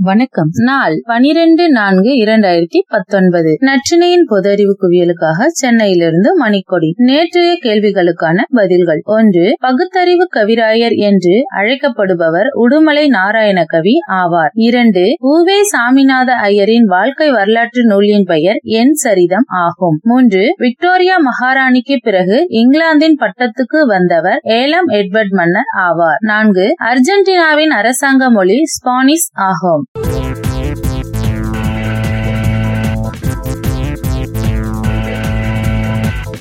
வணக்கம். நாள் பனிரெண்டு நான்கு இரண்டாயிரத்தி பத்தொன்பது. நற்றினையின் பொது அறிவு குவியலுக்காக சென்னையிலிருந்து மணிக்கொடி. நேற்றைய கேள்விகளுக்கான பதில்கள். ஒன்று பகுத்தறிவு கவிராயர் என்று அழைக்கப்படுபவர் உடுமலை நாராயண கவி ஆவார். இரண்டு உவே சாமிநாத ஐயரின் வாழ்க்கை வரலாற்று நூலின் பெயர் என் சரிதம் ஆகும். மூன்று விக்டோரியா மகாராணிக்கு பிறகு இங்கிலாந்தின் பட்டத்துக்கு வந்தவர் ஏலம் எட்வர்ட் மன்னர் ஆவார். நான்கு அர்ஜென்டினாவின் அரசாங்க மொழி ஸ்பானிஷ் ஆகும்.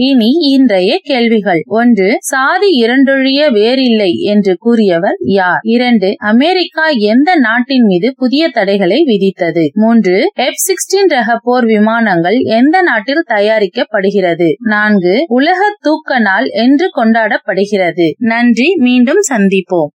இனி இன்றைய கேள்விகள். ஒன்று சாதி இரண்டொழிய வேறில்லை என்று கூறியவர் யார்? இரண்டு அமெரிக்கா எந்த நாட்டின் மீது புதிய தடைகளை விதித்தது? மூன்று எப் சிக்ஸ்டீன் ரக போர் விமானங்கள் எந்த நாட்டில் தயாரிக்கப்படுகிறது? நான்கு உலக தூக்க நாள் என்று கொண்டாடப்படுகிறது. நன்றி மீண்டும் சந்திப்போம்.